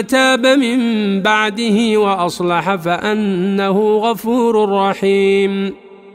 تاب من بعده وأصلح فأنه غفور رحيم.